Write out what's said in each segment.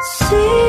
See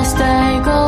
as they go